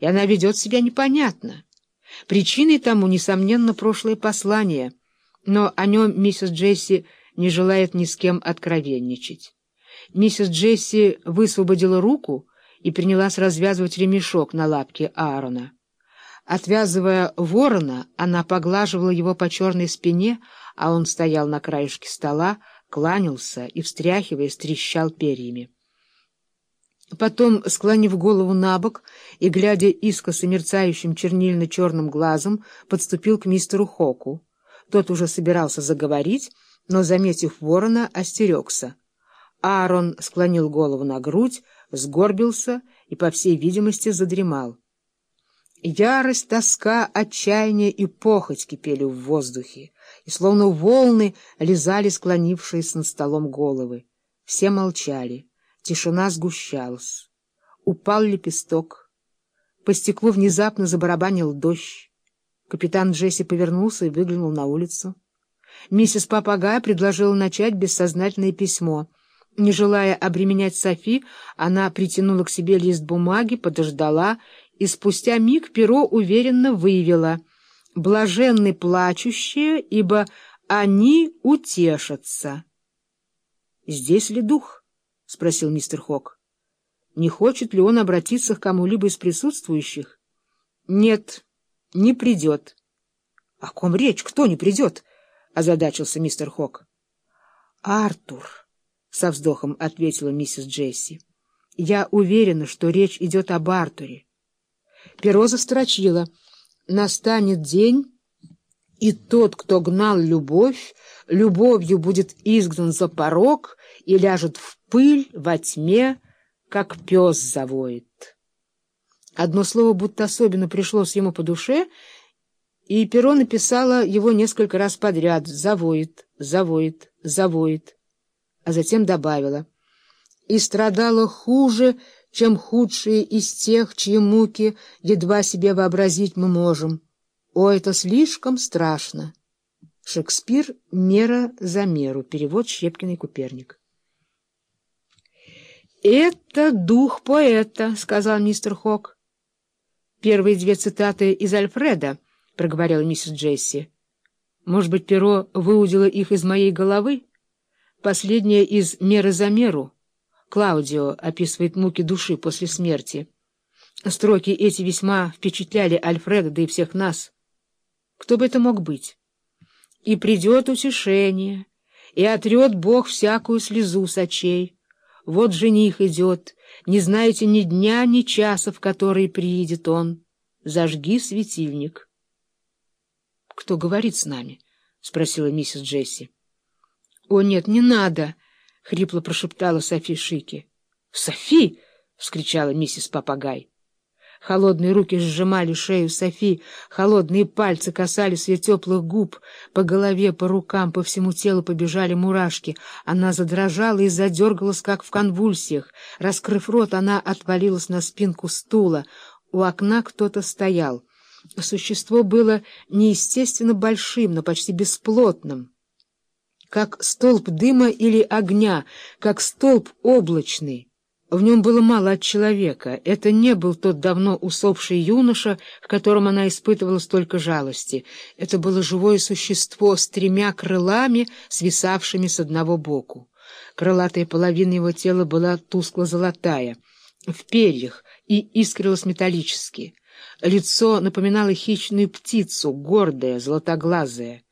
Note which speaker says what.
Speaker 1: и она ведет себя непонятно. Причиной тому, несомненно, прошлое послание, но о нем миссис Джесси не желает ни с кем откровенничать. Миссис Джесси высвободила руку и принялась развязывать ремешок на лапке Аарона. Отвязывая ворона, она поглаживала его по черной спине, а он стоял на краешке стола, кланялся и, встряхиваясь, трещал перьями. Потом, склонив голову на бок и, глядя искоса мерцающим чернильно-черным глазом, подступил к мистеру Хоку. Тот уже собирался заговорить, но, заметив ворона, остерегся. Аарон склонил голову на грудь, сгорбился и, по всей видимости, задремал. Ярость, тоска, отчаяние и похоть кипели в воздухе, и словно волны лизали склонившиеся над столом головы. Все молчали. Тишина сгущалась. Упал лепесток. По стеклу внезапно забарабанил дождь. Капитан Джесси повернулся и выглянул на улицу. Миссис Папагай предложила начать бессознательное письмо. Не желая обременять Софи, она притянула к себе лист бумаги, подождала, и спустя миг перо уверенно выявила «Блаженны плачущие, ибо они утешатся». «Здесь ли дух?» — спросил мистер Хок. — Не хочет ли он обратиться к кому-либо из присутствующих? — Нет, не придет. — О ком речь? Кто не придет? — озадачился мистер Хок. — Артур, — со вздохом ответила миссис Джесси. — Я уверена, что речь идет об Артуре. Перо застрочило. «Настанет день, и тот, кто гнал любовь, любовью будет изгнан за порог и ляжет в пыль во тьме, как пес завоет. Одно слово будто особенно пришлось ему по душе, и перо написало его несколько раз подряд «завоет, завоет, завоет», а затем добавила «и страдала хуже, чем худшие из тех, чьи муки едва себе вообразить мы можем. О, это слишком страшно!» Шекспир «Мера за меру», перевод Щепкиной Куперник. «Это дух поэта», — сказал мистер Хок. «Первые две цитаты из Альфреда», — проговорила миссис Джесси. «Может быть, перо выудило их из моей головы? Последняя из «Меры за меру». Клаудио описывает муки души после смерти. Строки эти весьма впечатляли Альфреда, да и всех нас. Кто бы это мог быть? И придет утешение, и отрет Бог всякую слезу с очей. Вот жених идет, не знаете ни дня, ни часа, в который приедет он. Зажги светильник. — Кто говорит с нами? — спросила миссис Джесси. — О, нет, не надо! — хрипло прошептала Софи Шики. — Софи! — вскричала миссис Папагай. Холодные руки сжимали шею Софи, холодные пальцы касались ее теплых губ. По голове, по рукам, по всему телу побежали мурашки. Она задрожала и задергалась, как в конвульсиях. Раскрыв рот, она отвалилась на спинку стула. У окна кто-то стоял. Существо было неестественно большим, но почти бесплотным. Как столб дыма или огня, как столб облачный. В нем было мало от человека. Это не был тот давно усопший юноша, к которому она испытывала столько жалости. Это было живое существо с тремя крылами, свисавшими с одного боку. Крылатая половина его тела была тускло-золотая, в перьях и искрилась металлически. Лицо напоминало хищную птицу, гордое, золотоглазое.